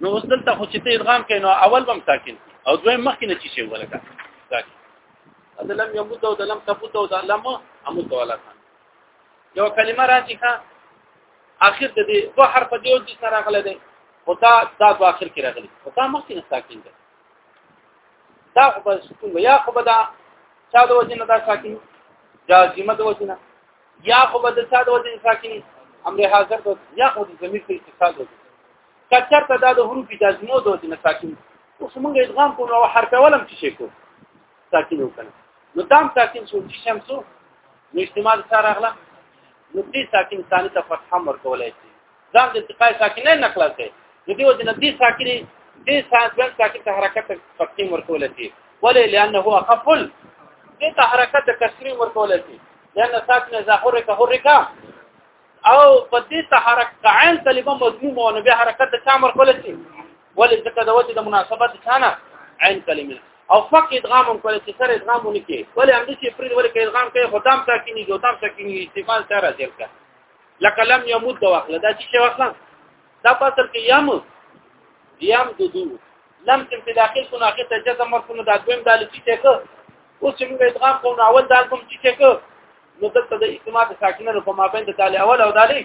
S1: نو اوس دلته خو چې ته ادغام کین نو اول بم ساکن او دویم مخکې نه چی شي ولکه ساکن دا لم یموت او د لم تفوت او د لم اموت ولا یو کلمه راځي ښا اخر د دې دوه حرف دیو چې سره غلې دي او دا دا په اخر کې راغلي او دا مخکې نه ساکن دي دا خو بس کوم یا خو بدا چا د وجنه دا ساکن جازمه د وجنه یا خو بدا چا د وجنه ساکن امر حاضر ته یا خو د ضمیر په اتصال وجنه کچر ته دا د حروف جازمه د وجنه ساکن اوس موږ ادغام کوو او حرف ولم چې شي کو ساکن وکړو نو دام ساکن شو چې شمسو نو استعمال سره راغله نقطې ساکن ثاني ته فتحه ورکولای شي ځان د انتقال ساکن نه نقلات دی نو دی وجه ندي ساکن دې ساکن ساکن ته حرکت فتحه ورکولای شي ولې لانه هو خفل دې ته حرکت کسری ورکولای شي لانه ساکن اذا حرك حرك او په دې ته حرکت عین طالبان مضمون او نو به حرکت د چا ورکولای شي ولې ځکه د وجه د مناسبت ثانه عین کلمه او فق ادغام هم کولای چې سره ادغام ونی کې ولې هم چې پرې ولې کې ادغام کوي خدام تا کې نه جو تام تا کې نه استعمال ته راځي کا لکه لم يمد واخله دا چې واخله دا په اصل کې یم یم د دو لم تم په داخل کو نه کې ته جزم ورکونه دا دویم د لتی ته کو اوس چې موږ ادغام کوو اول دا کوم چې ته کو نو دلته د استعمال ساکنه په مابین د تعالی اول او دالي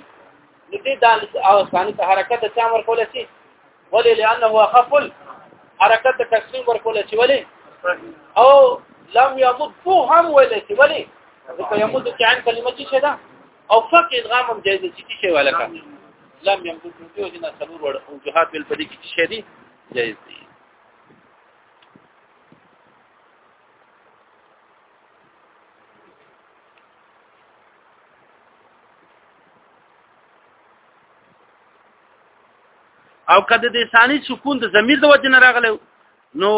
S1: نو دې دا او ثاني ته حرکت چا امر کول شي ولې لانه خفل حرکت ته تقسیم ورکول شي ولې او لم يمد هم ولې شي ولې ځکه يمد کې عن کلمه څه ده او فق ادغام هم جایز دي چې شي ولکه لم يمد دې وجنه سلور ور او جهاد بل پدې کې شي دي جایز دي او کده د ثاني سکون د ضمیر د وجه نه راغلی نو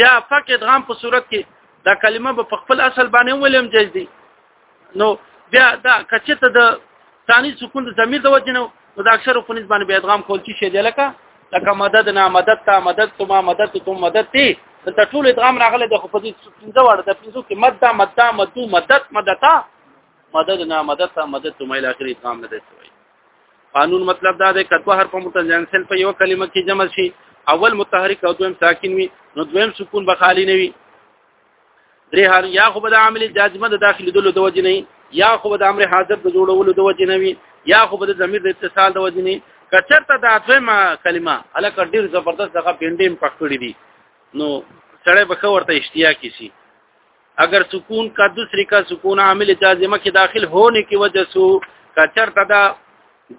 S1: بیا فقط ادغام په صورت کې دا کلمه په خپل اصل باندې ولیم جایز دي نو بیا دا کچته د ثاني سکون د ضمیر د وجه نه د اکثر په نسبت باندې ادغام کول کی شي لکه لکه مدد نه مدد تا مدد تو ما مدد تو مدد تی د ټول ادغام راغله د خو په دې څنګه وړه د پنځو کې مد مد مد مدد مدتا مدد نه مدد ته مدد ته مایل اخر ادغام نه دی شوی قانون مطلب دا دی کتو حرف متجانسل په یو کلمه کې جمع شي اول متحرک او دویم ساکن وي نو دویم سکون به خالی نه وي درې هر یا خو به د عامل جازمه د داخلي دلو د وجه نه یا خو به د امر حاضر د جوړولو د وجه نه وي یا خو به د ضمیر د اتصال د وجه نه کچرته دا دویمه کلمه الکه ډیر زبردست دغه بینډیم پکړی دي نو سړی به ورته اشتیا کی شي اگر سکون کا دوسری کا سکون عامل جازمه کې داخل ہونے کی وجہ سو کا چرته دا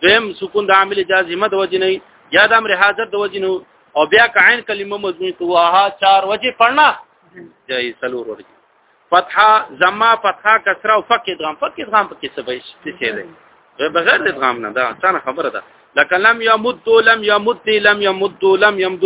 S1: دویم سکون د عامل جازمه د وجه نه یا د امر حاضر د وجه نه او بیا کا عین کلمه مضمون تو ها چار وجه پڑھنا جای سلور ورجه فتحه زما فتحه کسره او فک ادغام فک ادغام په کې سبې څه شي دی بغیر د ادغام نه دا څنګه خبره ده لکه لم یمد لم یمد لم یمد لم یمد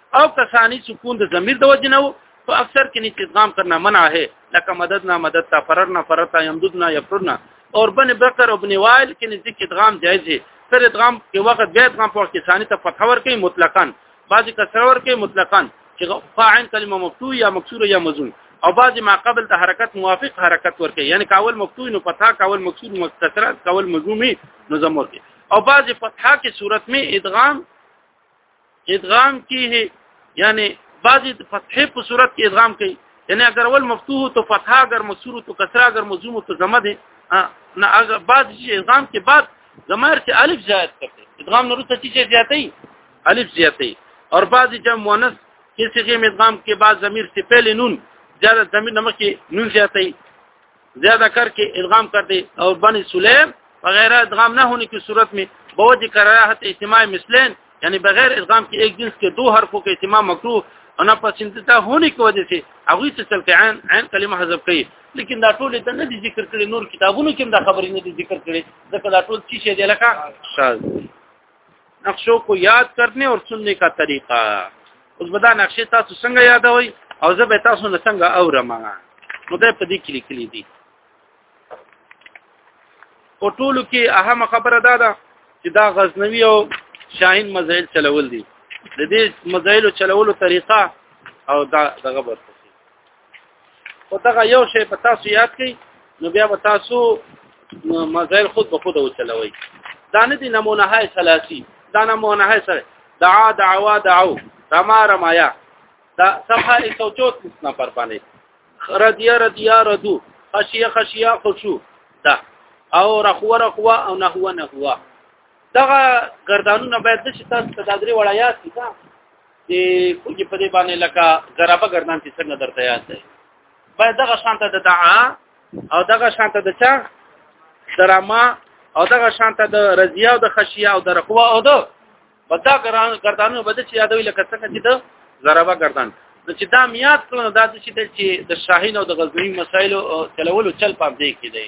S1: او کسانی سکون د ضمیر د وجنه په اکثر کې نیت ادغام کرنا منع ہے لکه مدد نه مدد تا فررنا فرتا یمددنا یفرنا اور بن بکر او بن وائل کې نیت ادغام جائز ہے سر ادغام کې وخت بیا ادغام په کې ثانی ته فتح ور کوي مطلقاً بعضی کسر ور کوي مطلقاً چې فاعل کلمه مفتوح یا مکسور یا مزون او بعضی ما قبل د حرکت موافق حرکت ور کوي یعنی کاول مفتوح نو فتح کاول مکسور مستتر کاول مزومی نظم ور کوي او بعضی فتحه کې صورت می ادغام ادغام کیه یعنی بعضی فتحه په صورت کې ادغام کوي یعنی اگر اول مفتوح تو فتحه اگر مکسور تو کسره اگر مضموم تو ضمه دي نه اگر بعد شي ادغام کې بعد ضمیر چې الف زائد کړي ادغام نور څه چیز زیاتې الف زیاتې اور بعضی جمع مؤنث کې څه کې ادغام کې بعد ضمیر سے پہلے نون زیاده ضمیر نمک کې نون زیاتې زیادہ کر کے ادغام کر دے اور بنی سلیم بغیر ادغام نہ ہونے کی صورت میں بہت ہی کراہت اجتماع مثلین یعنی بغیر ادغام کے ایک جنس کے دو حرفوں کے اجتماع مکروه انا پسندیدہ ہونے کی وجہ سے هغه څه چلته عین عین کلمه حذف کړي لیکن دا ټول د نه دي ذکر کړي نور کتابونو کې دا خبرې نه دي ذکر کړي ځکه دا ټول چی شي دی لکه شاز نقشو کو یاد کرنے اور سننے کا طریقہ اوس به دا نقشې تاسو څنګه یادوي او زه به تاسو نه څنګه اورم نو دا په دې کې لیکلي دي او ټولو کې اهمه خبره دا ده چې دا غزنوي او شاهین مزایل چلول دي د دې مزایلو چلولو طریقه او دا دغه برته او دغه یو شی په تاسو یاد کړئ نو بیا به تاسو مزایل خود به خود وچلوي دا نه دي نمونه هاي ثلاثي دا نمونه هاي سره دعا دعوا دعو رما رمایا دا صفحه 134 نمبر باندې ردیا ردیا ردو خشیه خشیه خشو دا او رخوا رخوا او نهوا نهوا دغه گردانونه باید د شي تاسو ته د درې وړایات دي دې کوجه په دې باندې لکه ضربه ګردان چې څنګه درته یاد دی باید دغه شانته د دعا او دغه شانته د چا درما او دغه شانته د رضیا او د خشیا او د رقوا او د بدا ګران ګردانو بده چې یادوي لکه څنګه چې د ضربه ګردان نو چې دا میاد کړو نو دا چې د شاهین او د غزنی مسایلو چلولو چل پام دی کې دی